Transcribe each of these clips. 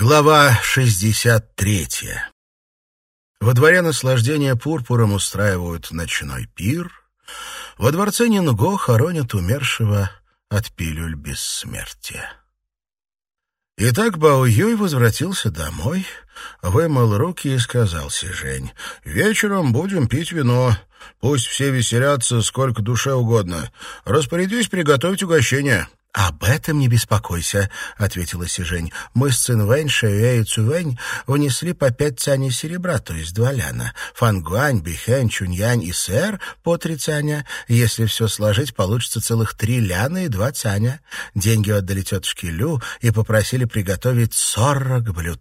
Глава 63. Во дворе наслаждения пурпуром устраивают ночной пир. Во дворце Нинго хоронят умершего от пилюль бессмертия. Итак, Бао Юй возвратился домой, вымыл руки и сказал Сижень, «Вечером будем пить вино. Пусть все веселятся сколько душе угодно. Распорядись приготовить угощение». «Об этом не беспокойся», — ответила Сижень. «Мы с Цинвэнь, Шэюэ и Цювэнь внесли по пять цаней серебра, то есть два ляна. Фангуань, Бихэнь, Чуньянь и Сэр по три цаня. Если все сложить, получится целых три ляна и два цаня. Деньги отдали тетушке Лю и попросили приготовить сорок блюд.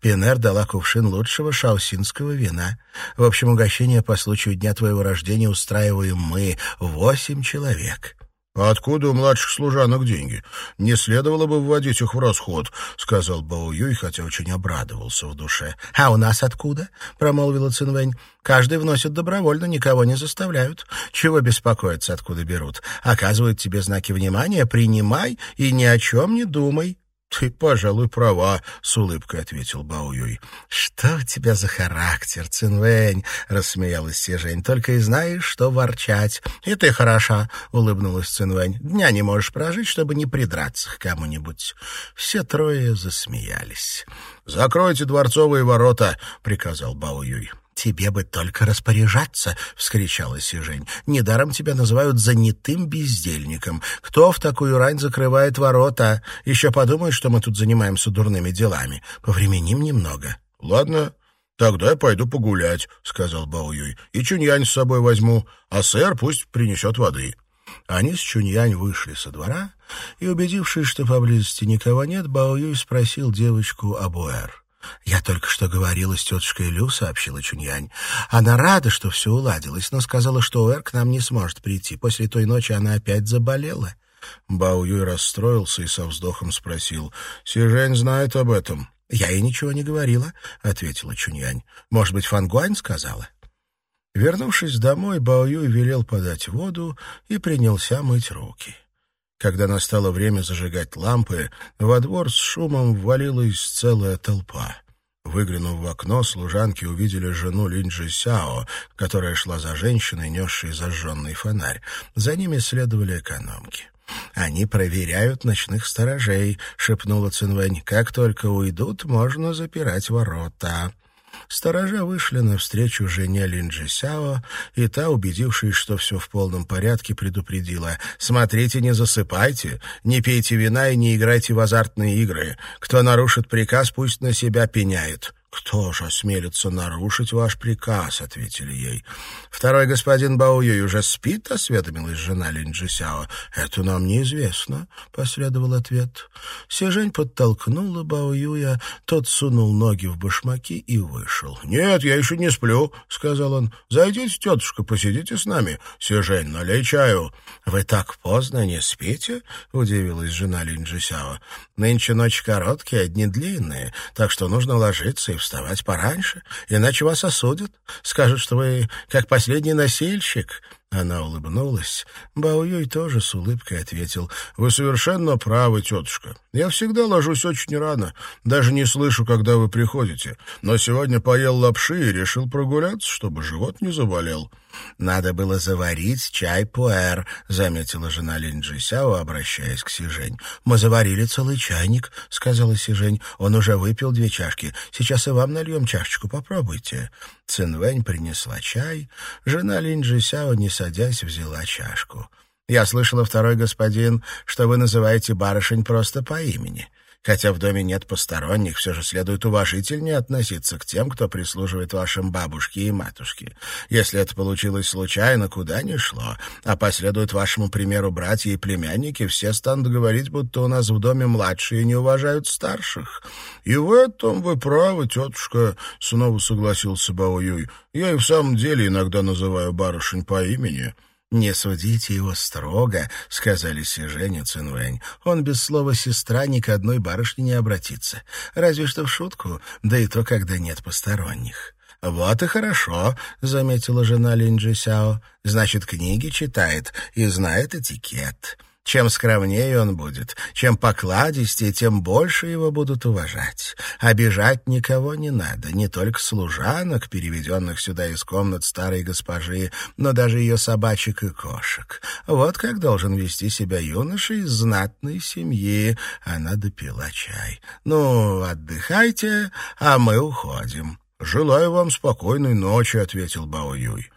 Пинер дала кувшин лучшего шаосинского вина. В общем, угощение по случаю дня твоего рождения устраиваем мы, восемь человек». «А откуда у младших служанок деньги? Не следовало бы вводить их в расход», — сказал Бао Юй, хотя очень обрадовался в душе. «А у нас откуда?» — промолвила Цинвэнь. «Каждый вносит добровольно, никого не заставляют. Чего беспокоиться, откуда берут? Оказывают тебе знаки внимания, принимай и ни о чем не думай». «Ты, пожалуй, права», — с улыбкой ответил Бао Юй. «Что у тебя за характер, Цинвэнь?» — рассмеялась Сижень. «Только и знаешь, что ворчать». «И ты хороша», — улыбнулась Цинвэнь. «Дня не можешь прожить, чтобы не придраться к кому-нибудь». Все трое засмеялись. «Закройте дворцовые ворота», — приказал Бао Юй. «Тебе бы только распоряжаться!» — вскричала Сижень. «Недаром тебя называют занятым бездельником. Кто в такую рань закрывает ворота? Еще подумают, что мы тут занимаемся дурными делами. Повременим немного». «Ладно, тогда я пойду погулять», — сказал Баоюй. «И Чуньянь с собой возьму, а сэр пусть принесет воды». Они с Чуньянь вышли со двора, и, убедившись, что поблизости никого нет, Баоюй спросил девочку об Уэр. «Я только что говорила с тетушкой Лю», — сообщила Чуньянь. «Она рада, что все уладилось, но сказала, что Уэр к нам не сможет прийти. После той ночи она опять заболела». Бао Юй расстроился и со вздохом спросил. «Сижень знает об этом?» «Я ей ничего не говорила», — ответила Чуньянь. «Может быть, Фангуань сказала?» Вернувшись домой, Бао Юй велел подать воду и принялся мыть руки. Когда настало время зажигать лампы, во двор с шумом ввалилась целая толпа. Выглянув в окно, служанки увидели жену Линджи Сяо, которая шла за женщиной, несшей зажженный фонарь. За ними следовали экономки. «Они проверяют ночных сторожей», — шепнула Цинвэнь. «Как только уйдут, можно запирать ворота». Сторожа вышли навстречу жене Линджи Сяо, и та, убедившись, что все в полном порядке, предупредила. «Смотрите, не засыпайте, не пейте вина и не играйте в азартные игры. Кто нарушит приказ, пусть на себя пеняет». «Кто же осмелится нарушить ваш приказ?» — ответили ей. «Второй господин Баоюй уже спит?» — осведомилась жена Линджисяо. «Это нам неизвестно», — последовал ответ. Сежень подтолкнула Баоюя, тот сунул ноги в башмаки и вышел. «Нет, я еще не сплю», — сказал он. «Зайдите, тетушка, посидите с нами. Сежень, налей чаю». «Вы так поздно не спите?» — удивилась жена Линджисяо. «Нынче ночи короткие, а дни длинные, так что нужно ложиться и вставать пораньше, иначе вас осудят. Скажут, что вы как последний носильщик. Она улыбнулась. Баоюй тоже с улыбкой ответил. «Вы совершенно правы, тетушка. Я всегда ложусь очень рано. Даже не слышу, когда вы приходите. Но сегодня поел лапши и решил прогуляться, чтобы живот не заболел». «Надо было заварить чай пуэр», — заметила жена Линджи Сяо, обращаясь к Сижень. «Мы заварили целый чайник», — сказала Сижень. «Он уже выпил две чашки. Сейчас и вам нальем чашечку, попробуйте». Цинвэнь принесла чай. Жена Линджи Сяо, не садясь, взяла чашку. «Я слышала, второй господин, что вы называете барышень просто по имени. Хотя в доме нет посторонних, все же следует уважительнее относиться к тем, кто прислуживает вашим бабушке и матушке. Если это получилось случайно, куда ни шло, а последует вашему примеру братья и племянники, все станут говорить, будто у нас в доме младшие не уважают старших. — И в этом вы правы, тетушка, — снова согласился Бао Юй. — Я и в самом деле иногда называю барышень по имени. «Не судите его строго», — сказали Сижень и Цинвэнь. «Он без слова «сестра» ни к одной барышне не обратится. Разве что в шутку, да и то, когда нет посторонних». «Вот и хорошо», — заметила жена Линджи Сяо. «Значит, книги читает и знает этикет». Чем скромнее он будет, чем покладистее, тем больше его будут уважать. Обижать никого не надо, не только служанок, переведенных сюда из комнат старой госпожи, но даже ее собачек и кошек. Вот как должен вести себя юноша из знатной семьи. Она допила чай. «Ну, отдыхайте, а мы уходим». «Желаю вам спокойной ночи», — ответил Бао Юй.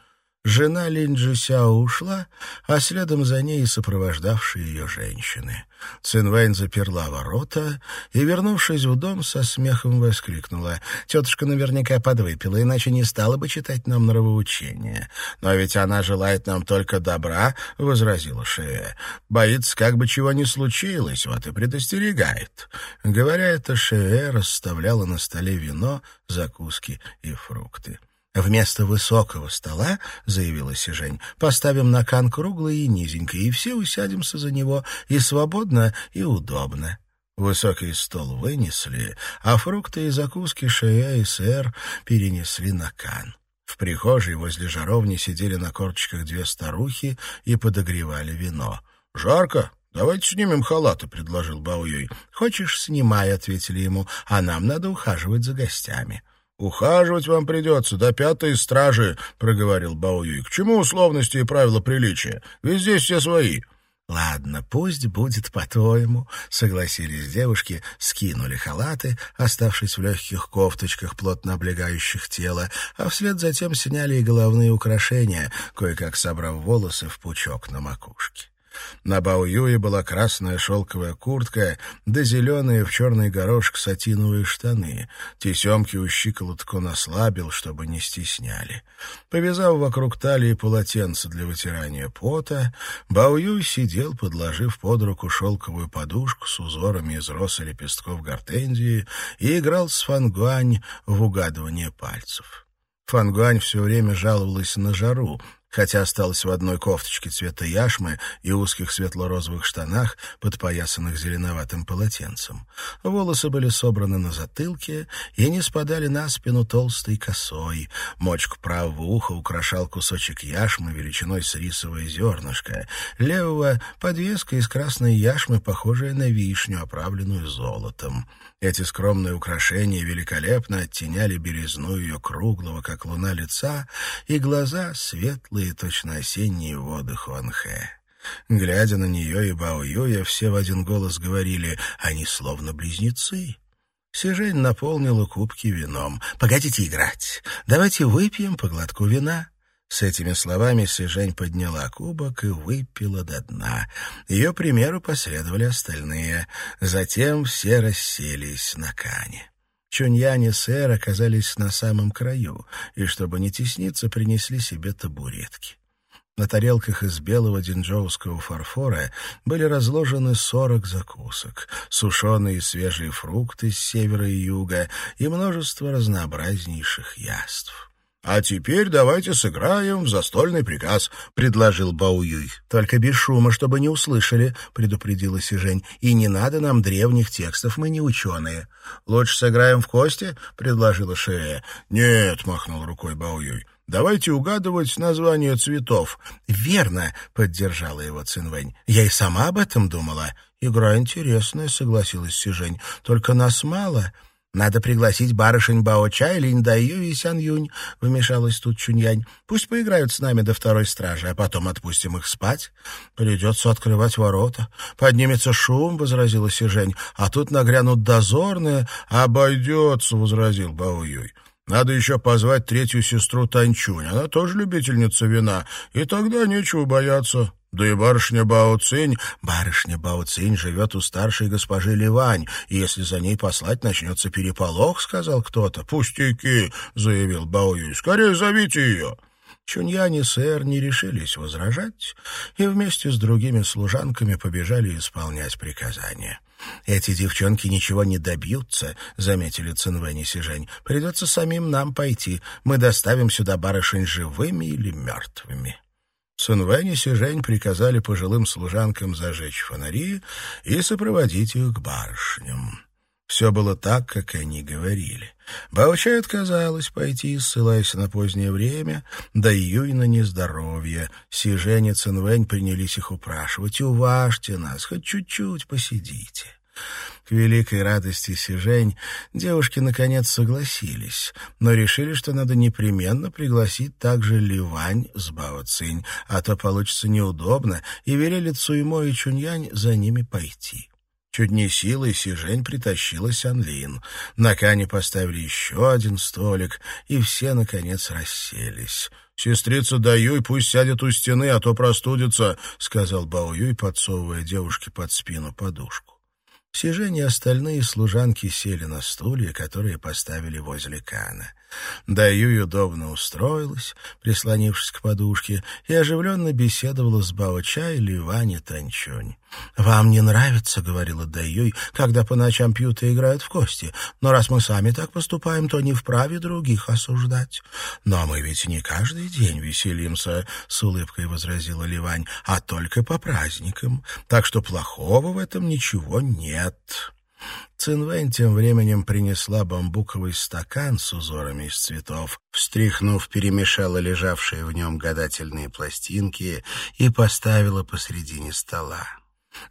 Жена Линджи Сяо ушла, а следом за ней и сопровождавшие ее женщины. Цинвэнь заперла ворота и, вернувшись в дом, со смехом воскликнула. «Тетушка наверняка подвыпила, иначе не стала бы читать нам нравоучения. Но ведь она желает нам только добра», — возразила Шея. «Боится, как бы чего ни случилось, вот и предостерегает». Говоря это, Шея расставляла на столе вино, закуски и фрукты. «Вместо высокого стола, — заявила Сижень, — поставим на кан круглый и низенький, и все усядемся за него, и свободно, и удобно». Высокий стол вынесли, а фрукты и закуски Шея и Сэр перенесли на кан. В прихожей возле жаровни сидели на корточках две старухи и подогревали вино. «Жарко? Давайте снимем халаты», — предложил Баоюй. «Хочешь, снимай», — ответили ему, — «а нам надо ухаживать за гостями». «Ухаживать вам придется до пятой стражи», — проговорил Баоюй. «К чему условности и правила приличия? Ведь здесь все свои». «Ладно, пусть будет по-твоему», — согласились девушки, скинули халаты, оставшись в легких кофточках, плотно облегающих тело, а вслед затем сняли и головные украшения, кое-как собрав волосы в пучок на макушке. На Баоюе была красная шелковая куртка, да зеленые в черный горошек сатиновые штаны. Тесемки у щиколоток он ослабил, чтобы не стесняли. Повязав вокруг талии полотенце для вытирания пота, Баоюй сидел, подложив под руку шелковую подушку с узорами из роз и лепестков гортензии и играл с фангуань в угадывание пальцев. Фангуань все время жаловалась на жару, хотя осталась в одной кофточке цвета яшмы и узких светло-розовых штанах, подпоясанных зеленоватым полотенцем. Волосы были собраны на затылке и не спадали на спину толстой косой. Мочку правого уха украшал кусочек яшмы величиной с рисовое зернышко, левого — подвеска из красной яшмы, похожая на вишню, оправленную золотом. Эти скромные украшения великолепно оттеняли белизну ее круглого, как луна, лица, и глаза светлые, точно осенние воды Хуанхэ. Глядя на нее и Бао Юя, все в один голос говорили «они словно близнецы». Сижень наполнила кубки вином. «Погодите играть. Давайте выпьем по глотку вина». С этими словами Сижень подняла кубок и выпила до дна. Ее примеру последовали остальные. Затем все расселись на кане. Чуньянь и Сэр оказались на самом краю, и, чтобы не тесниться, принесли себе табуретки. На тарелках из белого динджоуского фарфора были разложены сорок закусок, сушеные и свежие фрукты с севера и юга и множество разнообразнейших яств. «А теперь давайте сыграем в застольный приказ», — предложил Баоюй. «Только без шума, чтобы не услышали», — предупредила Сижень. «И не надо нам древних текстов, мы не ученые». «Лучше сыграем в кости», — предложила Шея. «Нет», — махнул рукой Баоюй. «Давайте угадывать название цветов». «Верно», — поддержала его Цинвэнь. «Я и сама об этом думала». «Игра интересная», — согласилась Сижень. «Только нас мало». «Надо пригласить барышень Бао-Ча, Линь-Даю и Сян-Юнь», — вмешалась тут Чуньянь. «Пусть поиграют с нами до второй стражи, а потом отпустим их спать. Придется открывать ворота. Поднимется шум», — возразила Сижень, «а тут нагрянут дозорные». «Обойдется», — возразил Бао-Юй. Надо еще позвать третью сестру Танчунь. Она тоже любительница вина, и тогда нечего бояться. Да и барышня Бао Цинь... Барышня Бао Цинь живет у старшей госпожи Ливань, и если за ней послать, начнется переполох, — сказал кто-то. — Пустяки, — заявил Бао Юй. — Скорее зовите ее. Чуньянь и сэр не решились возражать и вместе с другими служанками побежали исполнять приказания. «Эти девчонки ничего не добьются», — заметили Цинвэнь и Сижень. «Придется самим нам пойти. Мы доставим сюда барышень живыми или мертвыми». Цунвэнь и Сижень приказали пожилым служанкам зажечь фонари и сопроводить их к барышням. Все было так, как они говорили. Баучай отказалась пойти, ссылаясь на позднее время, да Юй на нездоровье. Сижень и Цинвэнь принялись их упрашивать. «Уважьте нас, хоть чуть-чуть посидите». К великой радости Сижень девушки наконец согласились, но решили, что надо непременно пригласить также Ливань с Бао Цинь, а то получится неудобно, и велели Цуймо и Чуньянь за ними пойти. Чуть не силой Сижень притащила Сянлин. На Кане поставили еще один столик, и все, наконец, расселись. «Сестрица Даюй пусть сядет у стены, а то простудится», — сказал Бао Юй, подсовывая девушке под спину подушку. Сижень и остальные служанки сели на стулья, которые поставили возле Кана. Даюй удобно устроилась, прислонившись к подушке, и оживленно беседовала с Ливань и Танчунь. «Вам не нравится, — говорила Даюй, — когда по ночам пьют и играют в кости, но раз мы сами так поступаем, то не вправе других осуждать. Но мы ведь не каждый день веселимся, — с улыбкой возразила Ливань, — а только по праздникам, так что плохого в этом ничего нет». Цинвэнь тем временем принесла бамбуковый стакан с узорами из цветов, встряхнув, перемешала лежавшие в нем гадательные пластинки и поставила посредине стола.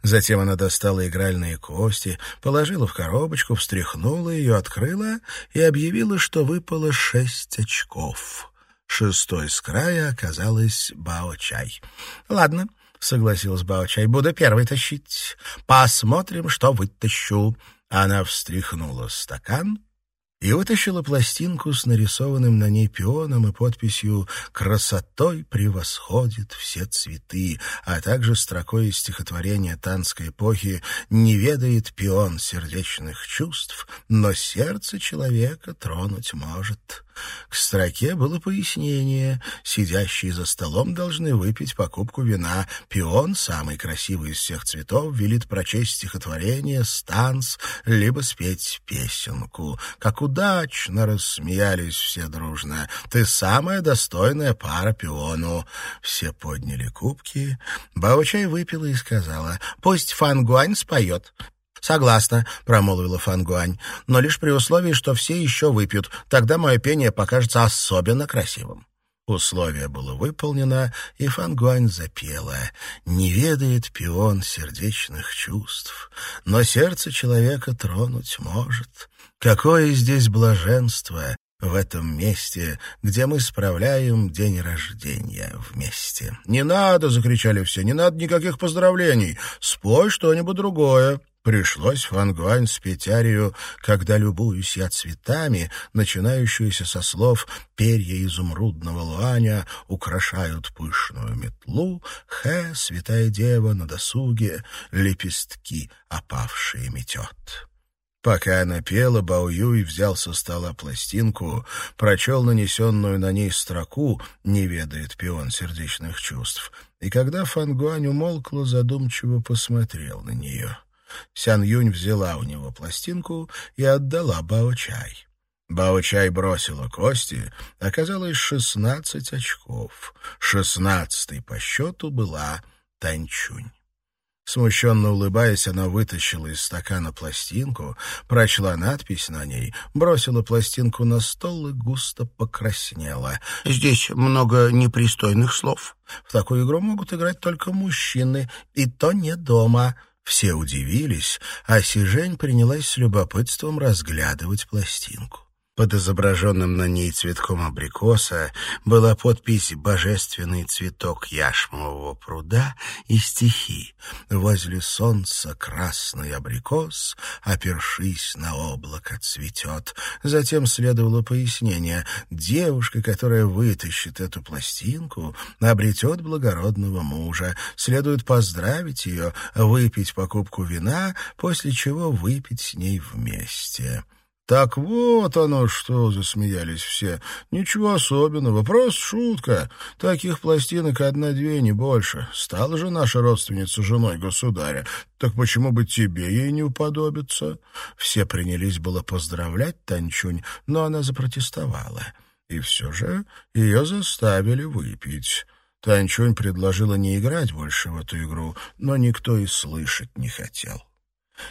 Затем она достала игральные кости, положила в коробочку, встряхнула ее, открыла и объявила, что выпало шесть очков. Шестой с края оказалась Бао-чай. «Ладно», — согласилась Бао-чай, — «буду первой тащить. Посмотрим, что вытащу». Она встряхнула стакан и вытащила пластинку с нарисованным на ней пионом и подписью «Красотой превосходит все цветы», а также строкой из стихотворения танской эпохи «Не ведает пион сердечных чувств, но сердце человека тронуть может». К строке было пояснение. Сидящие за столом должны выпить покупку вина. Пион, самый красивый из всех цветов, велит прочесть стихотворение, станц, либо спеть песенку. Как удачно рассмеялись все дружно. Ты самая достойная пара пиону. Все подняли кубки. Баучай выпила и сказала, пусть Фангуань споет. «Согласна», — промолвила Фангуань, «но лишь при условии, что все еще выпьют. Тогда мое пение покажется особенно красивым». Условие было выполнено, и Фангуань запела. «Не ведает пион сердечных чувств, но сердце человека тронуть может. Какое здесь блаженство в этом месте, где мы справляем день рождения вместе». «Не надо!» — закричали все. «Не надо никаких поздравлений! Спой что-нибудь другое!» Пришлось Фангуань спеть арию «Когда любуюсь я цветами», начинающуюся со слов «Перья изумрудного луаня украшают пышную метлу, хэ, святая дева на досуге, лепестки опавшие метет». Пока она пела, Бао Юй взял со стола пластинку, прочел нанесенную на ней строку «Не ведает пион сердечных чувств», и когда Фангуань умолкла, задумчиво посмотрел на нее. Сян Юнь взяла у него пластинку и отдала Бао-чай. Бао-чай бросила кости, оказалось шестнадцать очков. Шестнадцатой по счету была Танчунь. Смущенно улыбаясь, она вытащила из стакана пластинку, прочла надпись на ней, бросила пластинку на стол и густо покраснела. «Здесь много непристойных слов. В такую игру могут играть только мужчины, и то не дома». Все удивились, а Сижень принялась с любопытством разглядывать пластинку. Под изображенным на ней цветком абрикоса была подпись «Божественный цветок яшмового пруда» и стихи «Возле солнца красный абрикос, опершись на облако, цветет». Затем следовало пояснение «Девушка, которая вытащит эту пластинку, обретет благородного мужа. Следует поздравить ее, выпить покупку вина, после чего выпить с ней вместе». «Так вот оно что!» — засмеялись все. «Ничего особенного, просто шутка. Таких пластинок одна-две, не больше. Стала же наша родственница женой государя. Так почему бы тебе ей не уподобиться?» Все принялись было поздравлять Танчунь, но она запротестовала. И все же ее заставили выпить. Танчунь предложила не играть больше в эту игру, но никто и слышать не хотел.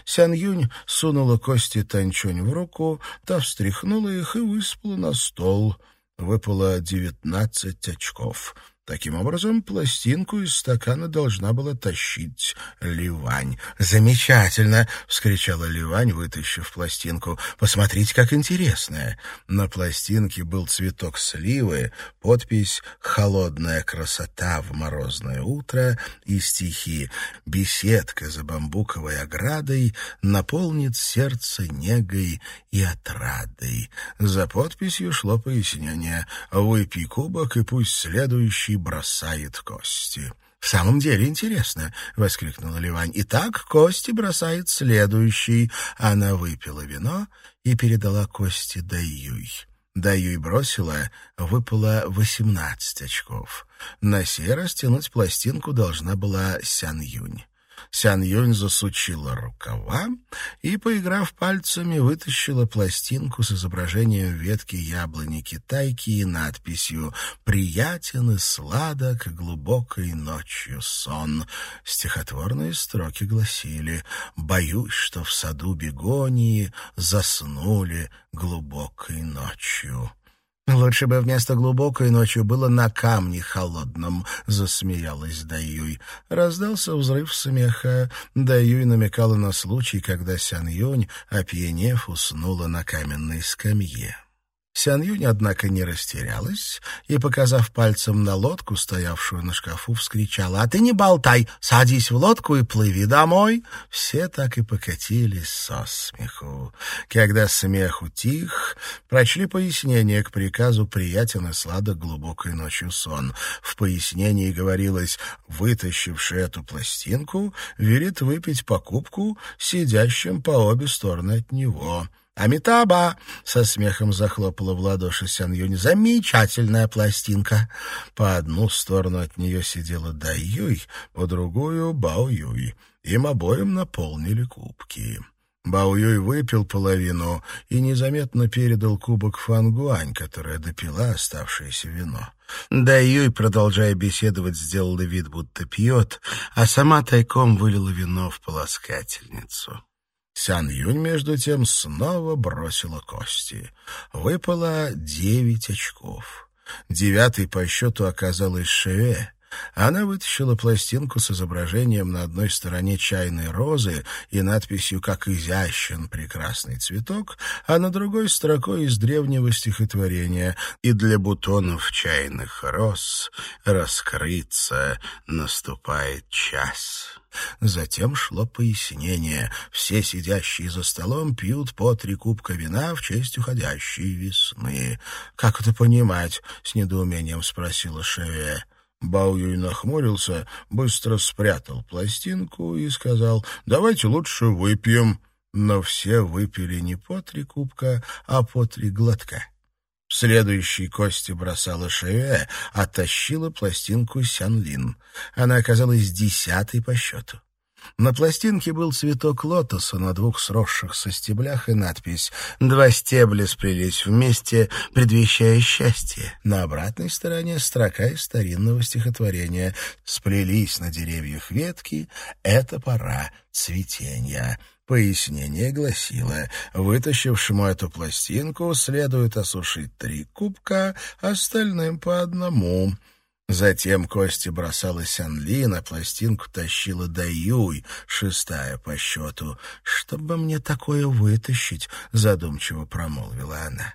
Сян Юнь сунула кости Танчунь в руку, та встряхнула их и выспала на стол. Выпало девятнадцать очков. Таким образом, пластинку из стакана должна была тащить Ливань. «Замечательно!» — вскричала Ливань, вытащив пластинку. «Посмотрите, как интересная!» На пластинке был цветок сливы, подпись «Холодная красота в морозное утро» и стихи «Беседка за бамбуковой оградой наполнит сердце негой и отрадой». За подписью шло пояснение «Выпей кубок, и пусть следующий бросает кости. «В самом деле интересно!» — воскликнула Ливань. «Итак, кости бросает следующий». Она выпила вино и передала кости Даюй. Даюй бросила, выпало восемнадцать очков. На сей раз тянуть пластинку должна была Сян Юнь. Сян Юнь засучила рукава и, поиграв пальцами, вытащила пластинку с изображением ветки яблони китайки и надписью «Приятен и сладок глубокой ночью сон». Стихотворные строки гласили «Боюсь, что в саду бегонии заснули глубокой ночью». «Лучше бы вместо глубокой ночью было на камне холодном», — засмеялась Даюй. Раздался взрыв смеха. Даюй намекала на случай, когда Сян Юнь, опьянев, уснула на каменной скамье. Сян Юнь, однако, не растерялась и, показав пальцем на лодку, стоявшую на шкафу, вскричала «А ты не болтай! Садись в лодку и плыви домой!» Все так и покатились со смеху. Когда смех утих, прочли пояснение к приказу «Приятен и сладок глубокой ночью сон». В пояснении говорилось «Вытащивший эту пластинку велит выпить покупку сидящим по обе стороны от него». «Амитаба!» — со смехом захлопала в ладоши Сян Юнь. «Замечательная пластинка!» По одну сторону от нее сидела Дай Юй, по другую — Бао Юй. Им обоим наполнили кубки. Бао Юй выпил половину и незаметно передал кубок Фангуань, которая допила оставшееся вино. Дай Юй, продолжая беседовать, сделала вид, будто пьет, а сама тайком вылила вино в полоскательницу. Сян Юнь, между тем, снова бросила кости. Выпало девять очков. Девятый по счету оказалась Шеве. Она вытащила пластинку с изображением на одной стороне чайной розы и надписью «Как изящен прекрасный цветок», а на другой строкой из древнего стихотворения «И для бутонов чайных роз раскрыться наступает час». Затем шло пояснение. Все сидящие за столом пьют по три кубка вина в честь уходящей весны. «Как это понимать?» — с недоумением спросила Шеве. Баоюй нахмурился, быстро спрятал пластинку и сказал «давайте лучше выпьем». Но все выпили не по три кубка, а по три глотка. В следующей кости бросала Шеве, а тащила пластинку Сянлин. Она оказалась десятой по счету. На пластинке был цветок лотоса на двух сросшихся стеблях и надпись «Два стебля сплелись вместе, предвещая счастье». На обратной стороне строка из старинного стихотворения «Сплелись на деревьях ветки, это пора цветения». Пояснение гласило, вытащившему эту пластинку следует осушить три кубка, остальным по одному. Затем Кости бросала Сянли, на пластинку тащила Даюй, шестая по счету. «Чтобы мне такое вытащить?» — задумчиво промолвила она.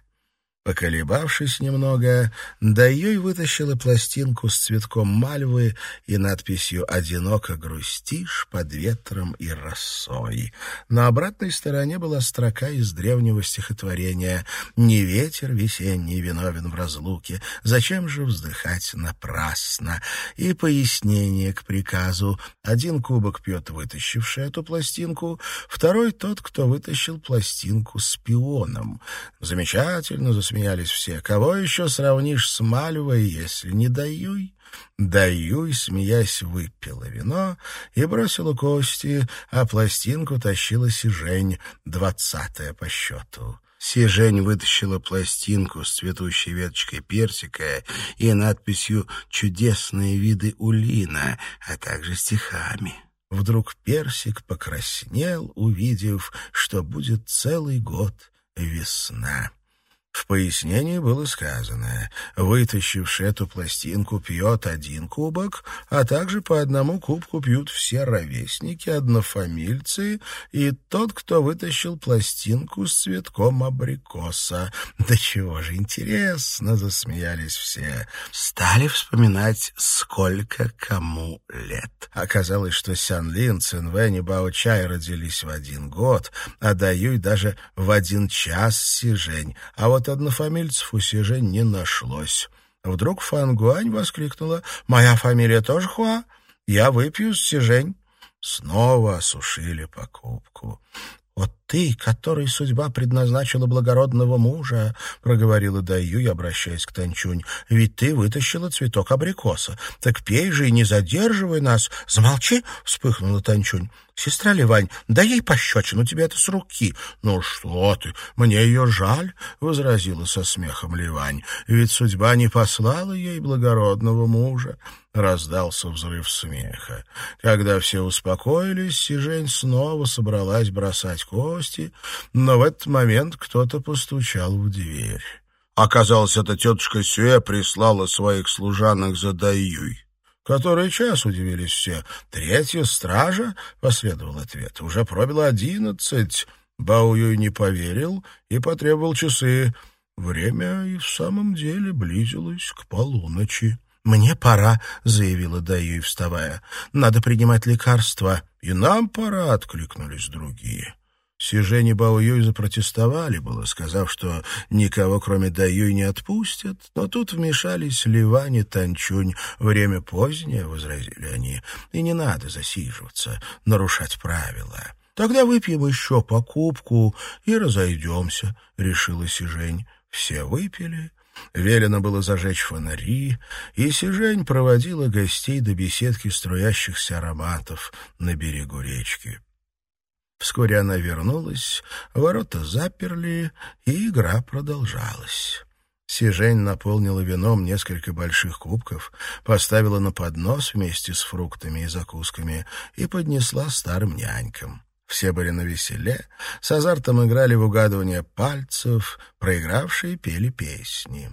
Поколебавшись немного, Даюй вытащила пластинку с цветком мальвы и надписью «Одиноко грустишь под ветром и росой». На обратной стороне была строка из древнего стихотворения «Не ветер весенний виновен в разлуке, зачем же вздыхать напрасно?» и пояснение к приказу «Один кубок пьет вытащивший эту пластинку, второй тот, кто вытащил пластинку с пионом». Замечательно, засмеялись все. «Кого еще сравнишь с Мальвой, если не Даюй?» Даюй, смеясь, выпила вино и бросила кости, а пластинку тащила Сижень, двадцатая по счету. Сижень вытащила пластинку с цветущей веточкой персика и надписью «Чудесные виды улина», а также стихами. Вдруг персик покраснел, увидев, что будет целый год весна. В пояснении было сказано, вытащивший эту пластинку пьет один кубок, а также по одному кубку пьют все ровесники, однофамильцы и тот, кто вытащил пластинку с цветком абрикоса. Да чего же интересно, засмеялись все. Стали вспоминать, сколько кому лет. Оказалось, что Сян Лин, Цинвэнь и Бао Чай родились в один год, а Даюй даже в один час сижень, а вот вот однофамильцев у Сижи не нашлось. Вдруг Фан Гуань воскликнула «Моя фамилия тоже Хуа, я выпью с Сижень». Снова осушили покупку. «Вот ты, который судьба предназначила благородного мужа», — проговорила Даюй, обращаясь к Танчунь, — «ведь ты вытащила цветок абрикоса. Так пей же и не задерживай нас». «Замолчи», — вспыхнула Танчунь. «Сестра Ливань, дай ей пощечину, тебе это с руки». «Ну что ты, мне ее жаль», — возразила со смехом Ливань. «Ведь судьба не послала ей благородного мужа». Раздался взрыв смеха. Когда все успокоились, Сижень снова собралась бросать кости, но в этот момент кто-то постучал в дверь. Оказалось, эта тетушка Сюэ прислала своих служанок за Даюй. «Который час?» — удивились все. «Третья стража?» — последовал ответ. «Уже пробило одиннадцать». Бао Юй не поверил и потребовал часы. Время и в самом деле близилось к полуночи. «Мне пора», — заявила Даюй, вставая. «Надо принимать лекарства». «И нам пора», — откликнулись другие. Сижень и Бао Юй запротестовали было, сказав, что никого, кроме Даюй, не отпустят, но тут вмешались Ливань и Танчунь. «Время позднее», — возразили они, — «и не надо засиживаться, нарушать правила». «Тогда выпьем еще покупку и разойдемся», — решила Сижень. Все выпили, Велено было зажечь фонари, и Сижень проводила гостей до беседки струящихся ароматов на берегу речки. Вскоре она вернулась, ворота заперли, и игра продолжалась. Сижень наполнила вином несколько больших кубков, поставила на поднос вместе с фруктами и закусками и поднесла старым нянькам. Все были на веселе, с азартом играли в угадывание пальцев, проигравшие пели песни.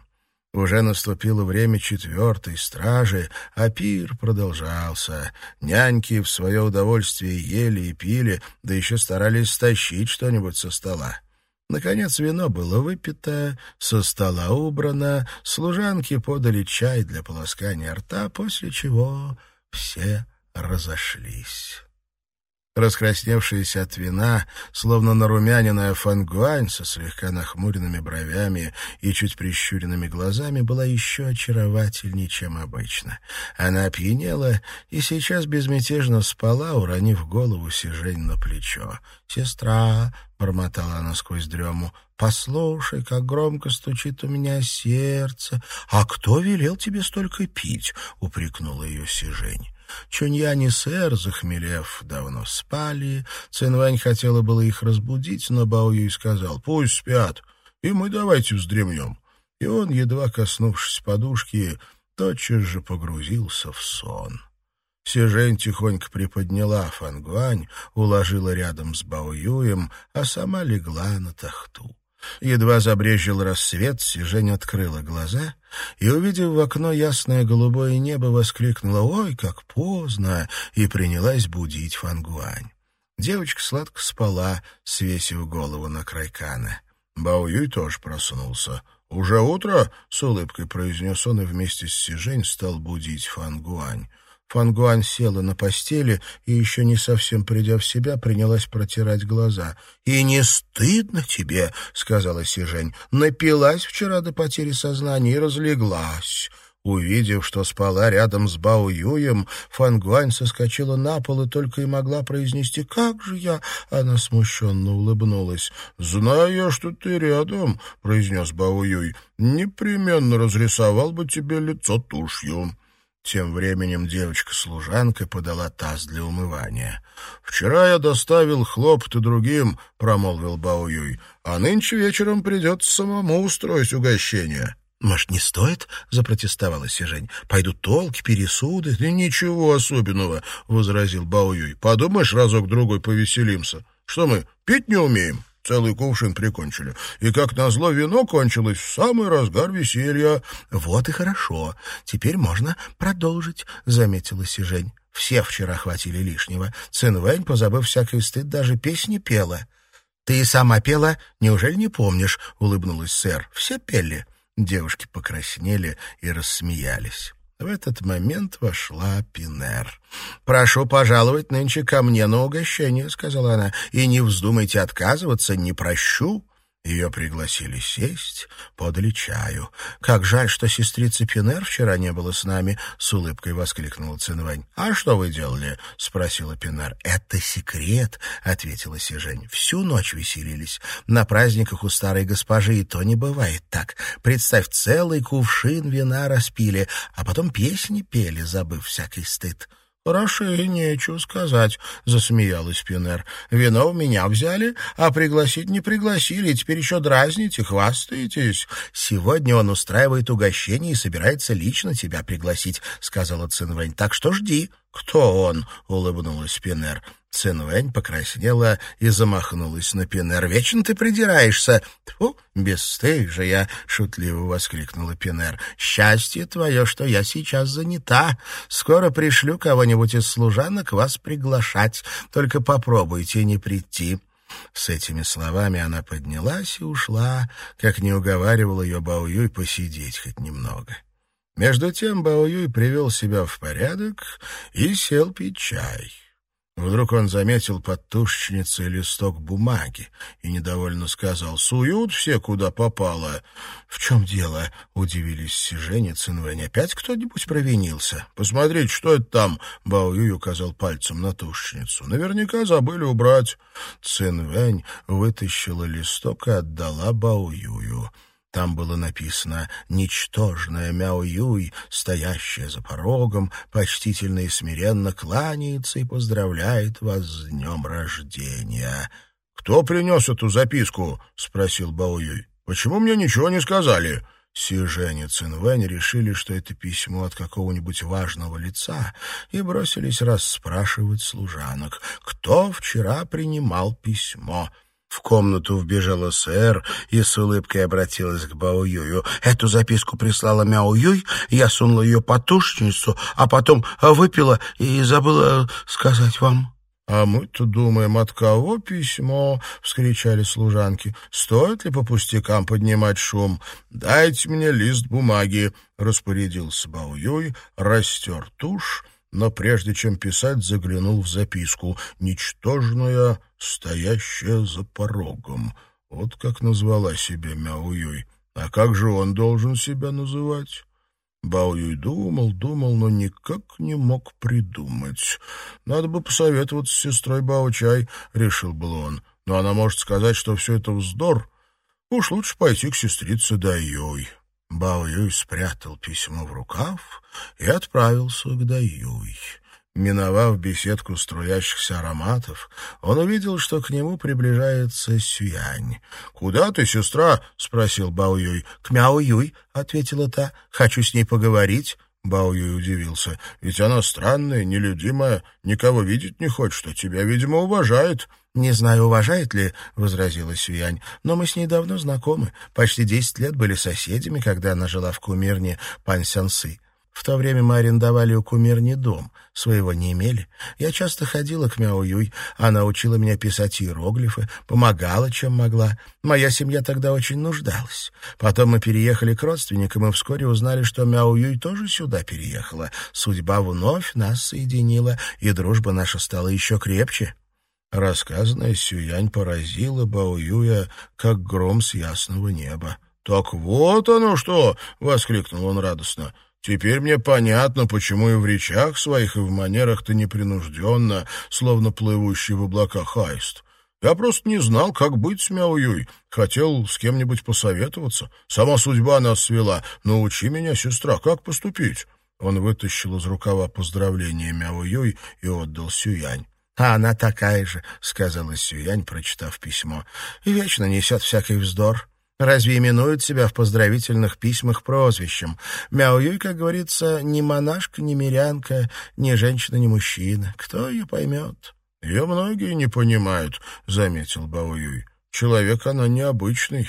Уже наступило время четвертой стражи, а пир продолжался. Няньки в свое удовольствие ели и пили, да еще старались стащить что-нибудь со стола. Наконец вино было выпито, со стола убрано, служанки подали чай для полоскания рта, после чего все разошлись. Раскрасневшаяся от вина, словно нарумяненная фангуань со слегка нахмуренными бровями и чуть прищуренными глазами была еще очаровательнее, чем обычно. Она опьянела и сейчас безмятежно спала, уронив голову Сижень на плечо. «Сестра!» — бормотала она сквозь дрему. «Послушай, как громко стучит у меня сердце!» «А кто велел тебе столько пить?» — упрекнула ее Сижень. Чуньянь и сэр, захмелев, давно спали. Цинвань хотела было их разбудить, но Бао Юй сказал, «Пусть спят, и мы давайте вздремнем». И он, едва коснувшись подушки, тотчас же погрузился в сон. Сижень тихонько приподняла Фангуань, уложила рядом с Бао Юем, а сама легла на тахту. Едва забрежил рассвет, Сижень открыла глаза и, увидев в окно ясное голубое небо, воскликнула «Ой, как поздно!» и принялась будить Фангуань. Девочка сладко спала, свесив голову на край кана. Бао Юй тоже проснулся. «Уже утро?» — с улыбкой произнес он и вместе с Сижень стал будить Фангуань. Фангуан села на постели и, еще не совсем придя в себя, принялась протирать глаза. «И не стыдно тебе?» — сказала Сижень. «Напилась вчера до потери сознания и разлеглась». Увидев, что спала рядом с Бао Юем, Фангуань соскочила на пол и только и могла произнести «Как же я?» Она смущенно улыбнулась. «Знаю что ты рядом», — произнес Бао Юй. «Непременно разрисовал бы тебе лицо тушью». Тем временем девочка-служанка подала таз для умывания. «Вчера я доставил хлопоты другим», — промолвил Баоюй, «а нынче вечером придется самому устроить угощение». «Может, не стоит?» — запротестовала Сижень. «Пойдут толки, пересуды». «Да ничего особенного», — возразил Баоюй. «Подумаешь, разок-другой повеселимся. Что мы, пить не умеем?» Целый кувшин прикончили. И, как назло, вино кончилось в самый разгар веселья. — Вот и хорошо. Теперь можно продолжить, — заметила Сижень. Все вчера хватили лишнего. Цинвэнь, позабыв всякий стыд, даже песни пела. — Ты и сама пела? Неужели не помнишь? — улыбнулась сэр. — Все пели. Девушки покраснели и рассмеялись. В этот момент вошла Пинер. «Прошу пожаловать нынче ко мне на угощение», — сказала она, — «и не вздумайте отказываться, не прощу». Ее пригласили сесть, подали чаю. «Как жаль, что сестрицы Пинер вчера не было с нами», — с улыбкой воскликнула Цинвань. «А что вы делали?» — спросила Пинер. «Это секрет», — ответила Сижень. «Всю ночь веселились. На праздниках у старой госпожи и то не бывает так. Представь, целый кувшин вина распили, а потом песни пели, забыв всякий стыд». «Хороши, нечего сказать», — засмеялась Пинер. «Вино у меня взяли, а пригласить не пригласили, теперь еще дразните, хвастаетесь». «Сегодня он устраивает угощение и собирается лично тебя пригласить», — сказала Цинвэнь. «Так что жди». «Кто он?» — улыбнулась Пинер. Цинвэнь покраснела и замахнулась на Пинер. «Вечно ты придираешься!» «Тьфу, бесстыжая!» — шутливо воскликнула Пинер. «Счастье твое, что я сейчас занята. Скоро пришлю кого-нибудь из служанок вас приглашать. Только попробуйте не прийти». С этими словами она поднялась и ушла, как не уговаривал ее Баоюй посидеть хоть немного. Между тем Баоюй привел себя в порядок и сел пить чай. Вдруг он заметил под тушечницей листок бумаги и недовольно сказал «Суют все, куда попало». «В чем дело?» — удивились Сижень и Цинвэнь. «Опять кто-нибудь провинился?» «Посмотрите, что это там?» — Бао Юй указал пальцем на тушечницу. «Наверняка забыли убрать». Цинвэнь вытащила листок и отдала Бао Юю. Там было написано «Ничтожная Мяо-Юй, стоящая за порогом, почтительно и смиренно кланяется и поздравляет вас с днем рождения». «Кто принес эту записку?» — спросил Бао-Юй. «Почему мне ничего не сказали?» Сижень и Цинвэнь решили, что это письмо от какого-нибудь важного лица, и бросились расспрашивать служанок, кто вчера принимал письмо. В комнату вбежала сэр и с улыбкой обратилась к Баоюю. «Эту записку прислала Мяоюй, я сунула ее под тушницу, а потом выпила и забыла сказать вам». «А мы-то думаем, от кого письмо?» — вскричали служанки. «Стоит ли по пустякам поднимать шум? Дайте мне лист бумаги!» — распорядился Баоюй, растер тушь, но прежде чем писать, заглянул в записку «Ничтожная, стоящая за порогом». Вот как назвала себя Мяуюй. А как же он должен себя называть? Баоюй думал, думал, но никак не мог придумать. Надо бы посоветоваться с сестрой Баучай, решил был он. Но она может сказать, что все это вздор. Уж лучше пойти к сестрице Дайюй. Бао Юй спрятал письмо в рукав и отправился к Даюй. Миновав беседку струящихся ароматов, он увидел, что к нему приближается Сюянь. «Куда ты, сестра?» — спросил Бао Юй. «К Мяо Юй», — ответила та. «Хочу с ней поговорить». Бао Юй удивился. «Ведь она странная, нелюдимая, никого видеть не хочет, а тебя, видимо, уважает». «Не знаю, уважает ли», — возразила Сюянь, «но мы с ней давно знакомы. Почти десять лет были соседями, когда она жила в кумирне Пансянсы. В то время мы арендовали у кумирни дом, своего не имели. Я часто ходила к Мяуюй, она учила меня писать иероглифы, помогала, чем могла. Моя семья тогда очень нуждалась. Потом мы переехали к родственникам и вскоре узнали, что Мяуюй тоже сюда переехала. Судьба вновь нас соединила, и дружба наша стала еще крепче». Рассказанное Сюянь поразило Баоюя, как гром с ясного неба. «Так вот оно что!» — воскликнул он радостно. «Теперь мне понятно, почему и в речах своих, и в манерах ты непринужденно, словно плывущий в облаках аист. Я просто не знал, как быть с Мяуюй. Хотел с кем-нибудь посоветоваться. Сама судьба нас свела. Научи меня, сестра, как поступить». Он вытащил из рукава поздравление Мяуюй и отдал Сюянь. «А она такая же», — сказала Сюянь, прочитав письмо. «И вечно несет всякий вздор». Разве именуют себя в поздравительных письмах прозвищем? Мяуюй, как говорится, ни монашка, ни мирянка, ни женщина, ни мужчина. Кто ее поймет? — Ее многие не понимают, — заметил Баоюй. — Человек она необычный,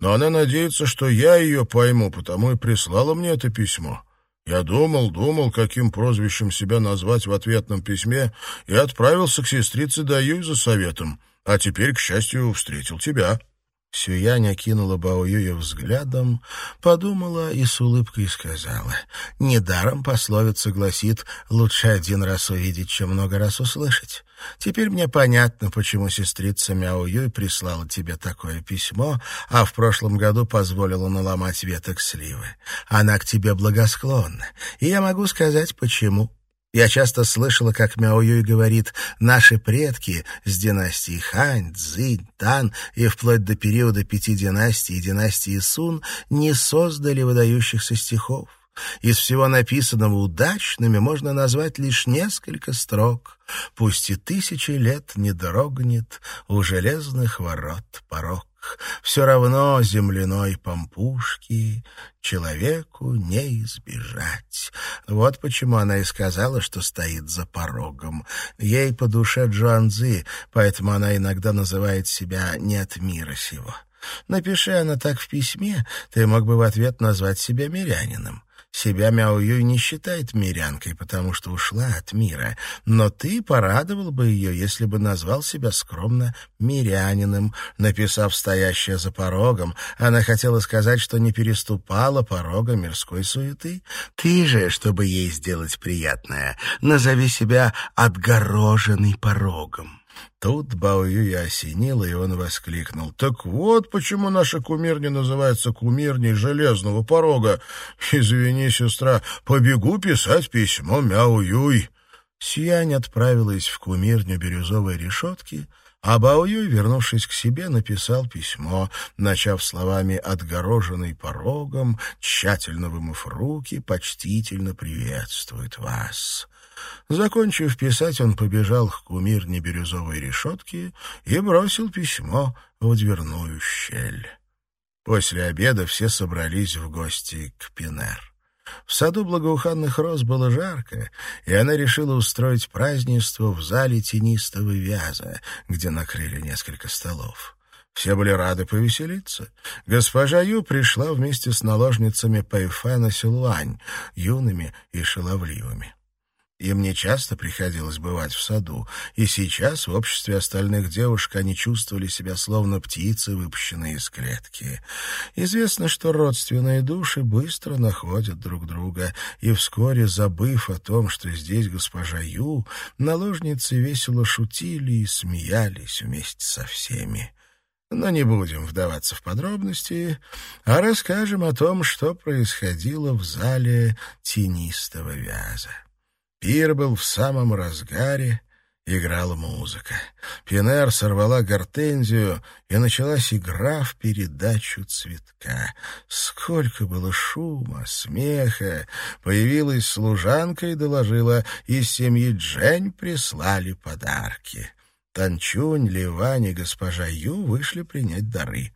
но она надеется, что я ее пойму, потому и прислала мне это письмо. Я думал, думал, каким прозвищем себя назвать в ответном письме, и отправился к сестрице Даюй за советом, а теперь, к счастью, встретил тебя. Сюянь окинула Баоюя взглядом, подумала и с улыбкой сказала. «Недаром пословица гласит «лучше один раз увидеть, чем много раз услышать». Теперь мне понятно, почему сестрица Мяо Юй прислала тебе такое письмо, а в прошлом году позволила наломать веток сливы. Она к тебе благосклонна, и я могу сказать, почему». Я часто слышала, как Мяо Юй говорит, наши предки с династии Хань, Цзинь, Тан и вплоть до периода пяти династий и династии Сун не создали выдающихся стихов. Из всего написанного удачными можно назвать лишь несколько строк. Пусть и тысячи лет не дрогнет у железных ворот порог все равно земляной помпушки человеку не избежать. Вот почему она и сказала, что стоит за порогом. Ей по душе Джуанзы, поэтому она иногда называет себя «не от мира сего». Напиши она так в письме, ты мог бы в ответ назвать себя мирянином. Себя Мяо Юй не считает мирянкой, потому что ушла от мира. Но ты порадовал бы ее, если бы назвал себя скромно мирянином. Написав «стоящая за порогом», она хотела сказать, что не переступала порога мирской суеты. Ты же, чтобы ей сделать приятное, назови себя «отгороженный порогом». Тут Бао Юя осенило, и он воскликнул. «Так вот почему наша кумирня называется кумирней железного порога. Извини, сестра, побегу писать письмо Мяу Юй». Сиянь отправилась в кумирню бирюзовой решетки, а Бао Юй, вернувшись к себе, написал письмо, начав словами «отгороженный порогом, тщательно вымыв руки, почтительно приветствует вас». Закончив писать, он побежал к кумирне бирюзовой решетки и бросил письмо в дверную щель. После обеда все собрались в гости к Пинер. В саду благоуханных роз было жарко, и она решила устроить празднество в зале тенистого вяза, где накрыли несколько столов. Все были рады повеселиться. Госпожа Ю пришла вместе с наложницами Пэйфэна Силуань, юными и шаловливыми. Им не часто приходилось бывать в саду, и сейчас в обществе остальных девушек они чувствовали себя словно птицы, выпущенные из клетки. Известно, что родственные души быстро находят друг друга, и вскоре, забыв о том, что здесь госпожа Ю, наложницы весело шутили и смеялись вместе со всеми. Но не будем вдаваться в подробности, а расскажем о том, что происходило в зале тенистого вяза. Пир был в самом разгаре, играла музыка. Пинер сорвала гортензию, и началась игра в передачу цветка. Сколько было шума, смеха! Появилась служанка и доложила, из семьи Джень прислали подарки. Танчунь, Ливань и госпожа Ю вышли принять дары.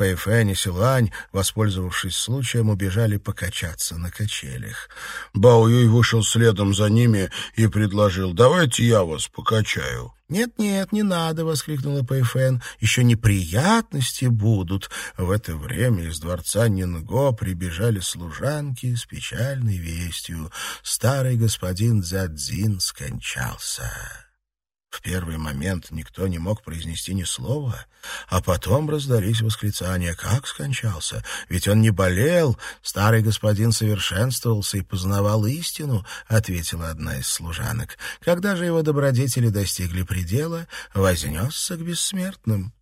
Пэйфэн и Силань, воспользовавшись случаем, убежали покачаться на качелях. Бао Юй вышел следом за ними и предложил «давайте я вас покачаю». «Нет-нет, не надо!» — воскликнула Пэйфэн. «Еще неприятности будут!» В это время из дворца Нинго прибежали служанки с печальной вестью. Старый господин Дзядзин скончался. В первый момент никто не мог произнести ни слова, а потом раздались восклицания. Как скончался? Ведь он не болел. Старый господин совершенствовался и познавал истину, — ответила одна из служанок. Когда же его добродетели достигли предела, вознесся к бессмертным.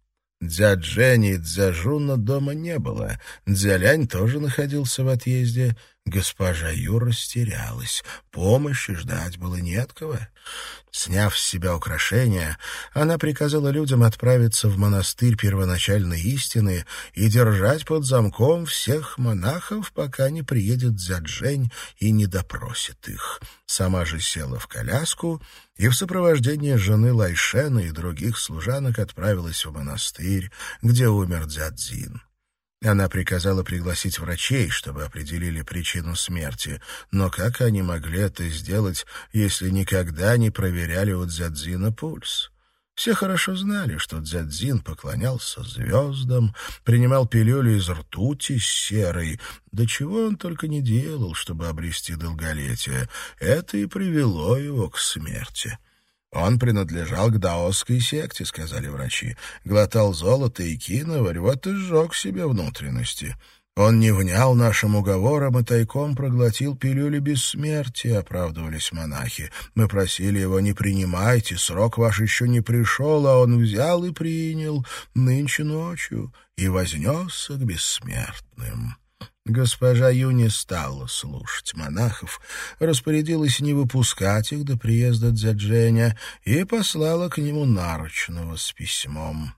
Дзя-Джени и Дзя-Жуна дома не было. Дзя-Лянь тоже находился в отъезде. Госпожа Ю растерялась. Помощи ждать было не от кого. Сняв с себя украшения, она приказала людям отправиться в монастырь первоначальной истины и держать под замком всех монахов, пока не приедет Дзяджень и не допросит их. Сама же села в коляску и в сопровождении жены Лайшена и других служанок отправилась в монастырь, где умер Дзядзин. Она приказала пригласить врачей, чтобы определили причину смерти. Но как они могли это сделать, если никогда не проверяли у Дзядзина пульс? Все хорошо знали, что Дзядзин поклонялся звездам, принимал пилюли из ртути серой. Да чего он только не делал, чтобы обрести долголетие. Это и привело его к смерти. Он принадлежал к даосской секте, сказали врачи. Глотал золото и киноварь, вот и сжег себе внутренности. Он не внял нашим уговорам и тайком проглотил пилюли бессмертия, оправдывались монахи. Мы просили его, не принимайте, срок ваш еще не пришел, а он взял и принял нынче ночью и вознесся к бессмертным. Госпожа Ю не стала слушать монахов, распорядилась не выпускать их до приезда Дзядженя и послала к нему нарочного с письмом.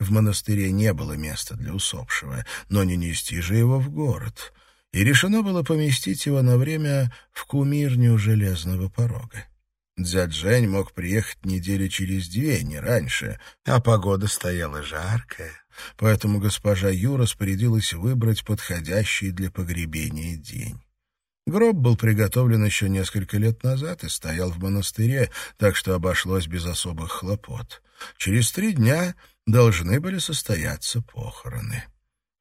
В монастыре не было места для усопшего, но не нести же его в город, и решено было поместить его на время в кумирню железного порога. Дзяджень мог приехать недели через две, не раньше, а погода стояла жаркая, поэтому госпожа Ю распорядилась выбрать подходящий для погребения день. Гроб был приготовлен еще несколько лет назад и стоял в монастыре, так что обошлось без особых хлопот. Через три дня должны были состояться похороны.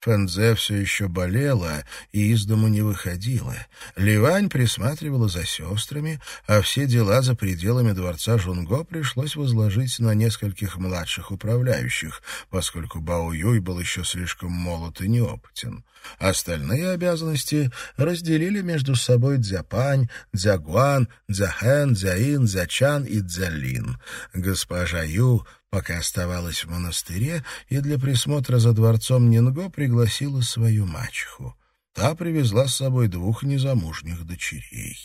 Фэнзе все еще болела и из дому не выходила. Ливань присматривала за сестрами, а все дела за пределами дворца Жунго пришлось возложить на нескольких младших управляющих, поскольку Бао Юй был еще слишком молод и неопытен. Остальные обязанности разделили между собой Дзяпань, Дзягуан, Дзяхэн, Дзяин, Дзячан и Дзялин. Госпожа Ю пока оставалась в монастыре, и для присмотра за дворцом Нинго пригласила свою мачеху. Та привезла с собой двух незамужних дочерей.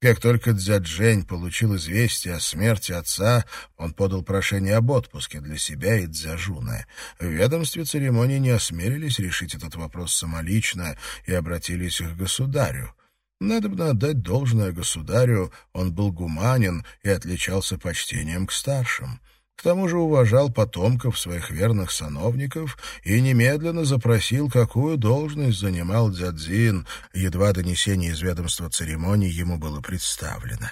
Как только Дзяджень получил известие о смерти отца, он подал прошение об отпуске для себя и Дзяжуна. В ведомстве церемонии не осмелились решить этот вопрос самолично и обратились к государю. Надо бы отдать должное государю, он был гуманен и отличался почтением к старшим. К тому же уважал потомков своих верных сановников и немедленно запросил, какую должность занимал Дзядзин, едва донесение из ведомства церемоний ему было представлено.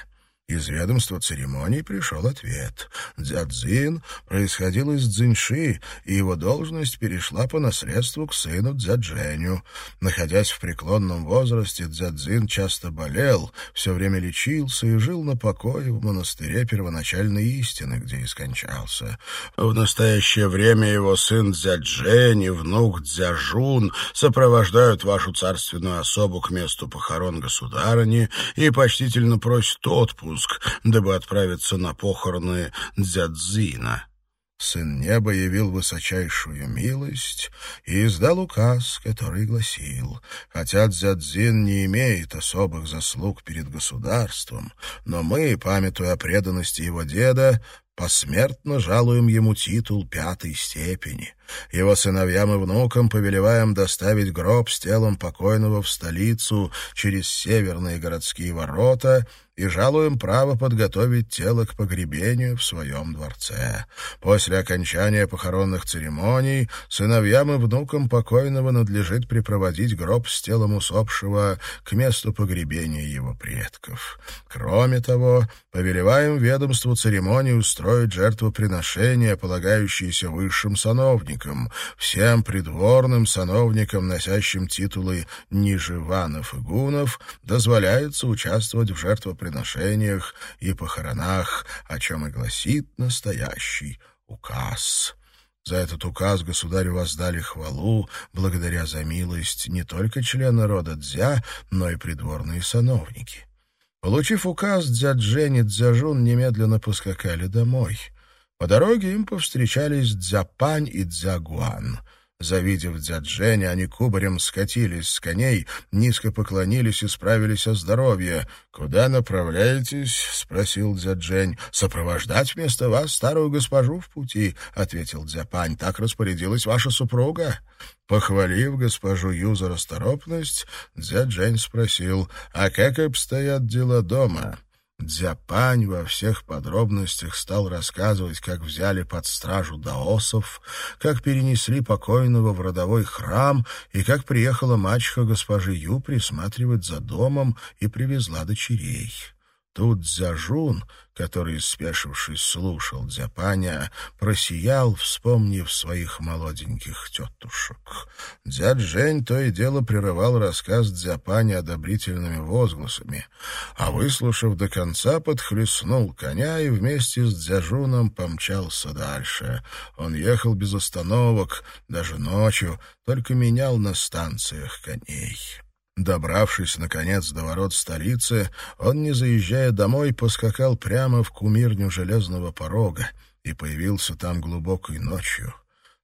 Из ведомства церемоний пришел ответ. Дзядзин происходил из Цзиньши, и его должность перешла по наследству к сыну Дзядженю. Находясь в преклонном возрасте, Дзядзин часто болел, все время лечился и жил на покое в монастыре первоначальной истины, где и скончался. В настоящее время его сын Дзяджень и внук Дзяжун сопровождают вашу царственную особу к месту похорон государыни и почтительно просят отпуск, отпуск, дабы отправиться на похороны Дзядзина. Сын неба явил высочайшую милость и издал указ, который гласил, хотя Дзядзин не имеет особых заслуг перед государством, но мы, памятуя о преданности его деда, посмертно жалуем ему титул пятой степени. Его сыновьям и внукам повелеваем доставить гроб с телом покойного в столицу через северные городские ворота и жалуем право подготовить тело к погребению в своем дворце. После окончания похоронных церемоний сыновьям и внукам покойного надлежит припроводить гроб с телом усопшего к месту погребения его предков. Кроме того, повелеваем ведомству церемонии устроить жертвоприношения, полагающиеся высшим сановникам, всем придворным сановникам, носящим титулы Нижеванов и Гунов, дозволяется участвовать в жертвоприношениях и похоронах, о чем и гласит настоящий указ. За этот указ государю воздали хвалу, благодаря за милость не только члены рода Дзя, но и придворные сановники. Получив указ, Дзяджен и Дзяжун немедленно поскакали домой. По дороге им повстречались Дзяпань и Дзягуан — Завидев дядь они кубарем скатились с коней, низко поклонились и справились о здоровье. «Куда направляетесь?» — спросил дядь «Сопровождать вместо вас старую госпожу в пути», — ответил Дзяпань. «Так распорядилась ваша супруга». Похвалив госпожу Ю за расторопность, дядь спросил, «А как обстоят дела дома?» Дзяпань во всех подробностях стал рассказывать, как взяли под стражу даосов, как перенесли покойного в родовой храм и как приехала мачеха госпожи Ю присматривать за домом и привезла дочерей. Тут Дзяжун, который, спешившись, слушал Дзяпаня, просиял, вспомнив своих молоденьких тетушек. Дядь Жень то и дело прерывал рассказ Дзяпаня одобрительными возгласами, а, выслушав до конца, подхлестнул коня и вместе с Дзяжуном помчался дальше. Он ехал без остановок, даже ночью, только менял на станциях коней. Добравшись, наконец, до ворот столицы, он, не заезжая домой, поскакал прямо в кумирню железного порога и появился там глубокой ночью.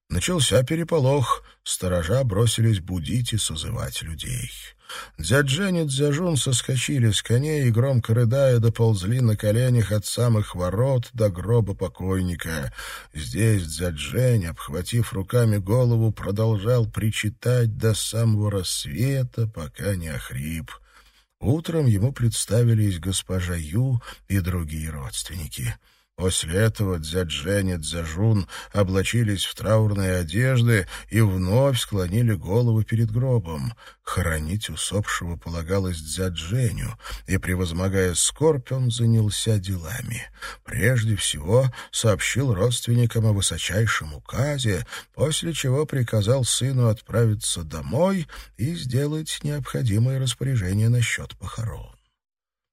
Начался переполох, сторожа бросились будить и созывать людей. Дядь Жень и Дзяжун соскочили с коней и, громко рыдая, доползли на коленях от самых ворот до гроба покойника. Здесь дядь Жень, обхватив руками голову, продолжал причитать до самого рассвета, пока не охрип. Утром ему представились госпожа Ю и другие родственники — После этого Дзяджень и Дзяжун облачились в траурные одежды и вновь склонили голову перед гробом. Хоронить усопшего полагалось Дзядженю, и, превозмогая скорбь, он занялся делами. Прежде всего сообщил родственникам о высочайшем указе, после чего приказал сыну отправиться домой и сделать необходимые распоряжения насчет похорон.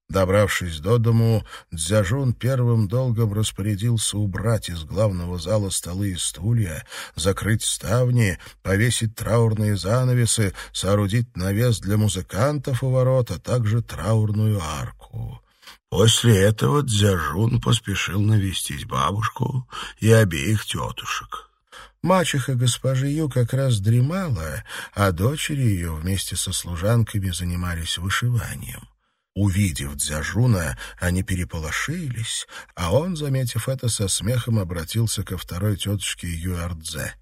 Добравшись до дому, Дзяжун первым долгом распорядился убрать из главного зала столы и стулья, закрыть ставни, повесить траурные занавесы, соорудить навес для музыкантов у ворот, а также траурную арку. После этого Дзяжун поспешил навестить бабушку и обеих тетушек. Мачеха госпожи Ю как раз дремала, а дочери ее вместе со служанками занимались вышиванием. Увидев Дзяжуна, они переполошились, а он, заметив это, со смехом обратился ко второй тетушке Юардзе.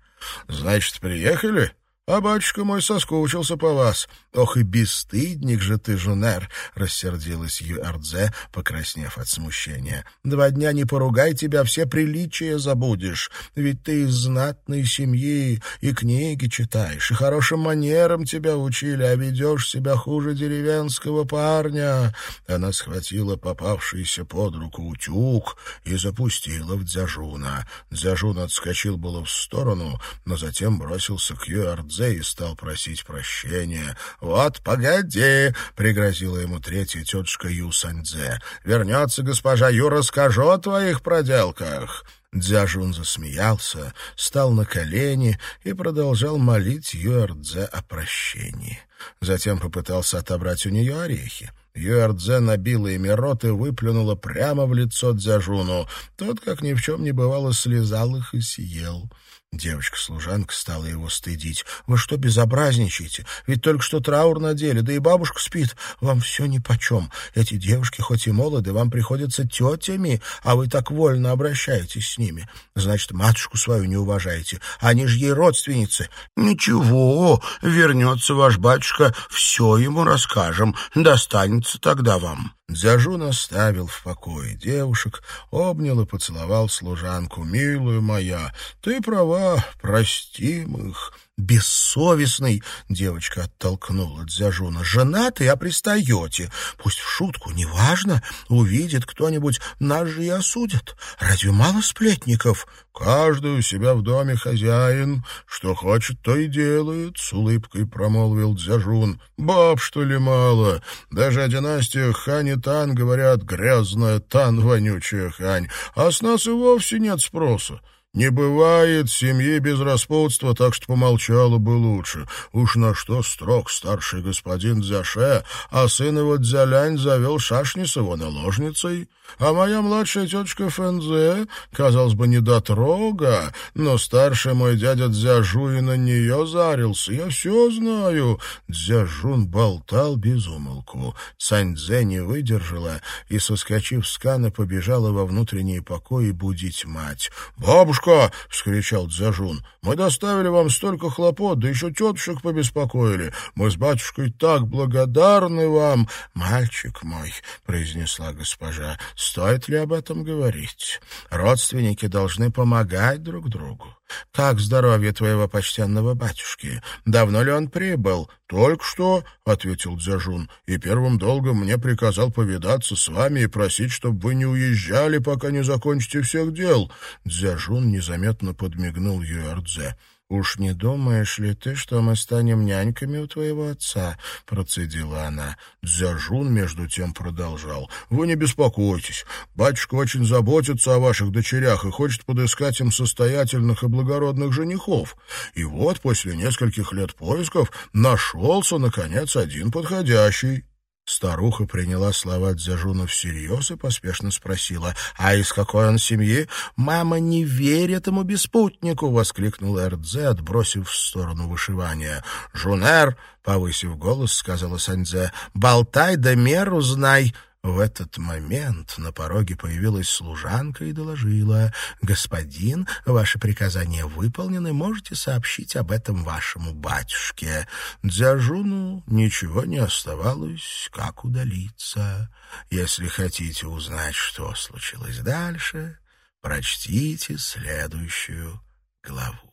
«Значит, приехали?» А батюшка мой соскучился по вас. Ох и бесстыдник же ты, Жунер, — рассердилась Юардзе, покраснев от смущения. Два дня не поругай тебя, все приличия забудешь. Ведь ты из знатной семьи и книги читаешь, и хорошим манерам тебя учили, а ведешь себя хуже деревенского парня. Она схватила попавшийся под руку утюг и запустила в Дзяжуна. Дзяжун отскочил было в сторону, но затем бросился к Юардзе Мадзе и стал просить прощения. «Вот, погоди!» — пригрозила ему третья тетушка Ю Саньдзе. «Вернется госпожа Ю, расскажу о твоих проделках». Дзяжун засмеялся, стал на колени и продолжал молить Юэрдзе о прощении. Затем попытался отобрать у нее орехи. Юэрдзе набила ими рот и выплюнула прямо в лицо Дзяжуну. Тот, как ни в чем не бывало, слезал их и съел. Девочка-служанка стала его стыдить. «Вы что безобразничаете? Ведь только что траур надели, да и бабушка спит. Вам все нипочем. Эти девушки хоть и молоды, вам приходятся тетями, а вы так вольно обращаетесь с ними. Значит, матушку свою не уважаете. Они же ей родственницы. Ничего, вернется ваш батюшка, все ему расскажем. Достанется тогда вам». Дзяжун оставил в покое девушек, обнял и поцеловал служанку. «Милая моя, ты права, простим их». «Бессовестный!» — девочка оттолкнула Дзяжуна. «Женатый, а пристаете. Пусть в шутку, неважно. Увидит кто-нибудь, нас же и осудят. Разве мало сплетников?» «Каждый у себя в доме хозяин. Что хочет, то и делает», — с улыбкой промолвил Дзяжун. «Баб, что ли, мало? Даже о династиях Хань и Тан говорят грязная Тан, вонючая Хань. А с нас и вовсе нет спроса. Не бывает семьи без распутства, так что помолчала бы лучше. Уж на что строг старший господин Дзяше, а сын его Дзялянь завел шашни с его наложницей. А моя младшая тетушка Фэнзе, казалось бы, недотрога, но старший мой дядя Дзяжу и на нее зарился. Я все знаю. Дзяжун болтал без умолку. Цаньдзе не выдержала и, соскочив с кана, побежала во внутренние покои будить мать. «Бабушка, «Батюшка!» — вскричал Дзяжун. «Мы доставили вам столько хлопот, да еще тетушек побеспокоили. Мы с батюшкой так благодарны вам!» «Мальчик мой!» — произнесла госпожа. «Стоит ли об этом говорить? Родственники должны помогать друг другу. Как здоровье твоего почтенного батюшки? Давно ли он прибыл? Только что, — ответил Дзяжун, — и первым долгом мне приказал повидаться с вами и просить, чтобы вы не уезжали, пока не закончите всех дел. Дзяжун незаметно подмигнул Юэрдзе. «Уж не думаешь ли ты, что мы станем няньками у твоего отца?» — процедила она. Дзяжун, между тем, продолжал. «Вы не беспокойтесь. Батюшка очень заботится о ваших дочерях и хочет подыскать им состоятельных и благородных женихов. И вот после нескольких лет поисков нашелся, наконец, один подходящий». Старуха приняла слова Дзяжуна всерьез и поспешно спросила, «А из какой он семьи?» «Мама не верит этому беспутнику!» — воскликнул Эрдзе, отбросив в сторону вышивания. «Жунер!» — повысив голос, сказала Саньдзе, «болтай да меру знай!» В этот момент на пороге появилась служанка и доложила. «Господин, ваши приказания выполнены, можете сообщить об этом вашему батюшке». Дзяжуну ничего не оставалось, как удалиться. Если хотите узнать, что случилось дальше, прочтите следующую главу.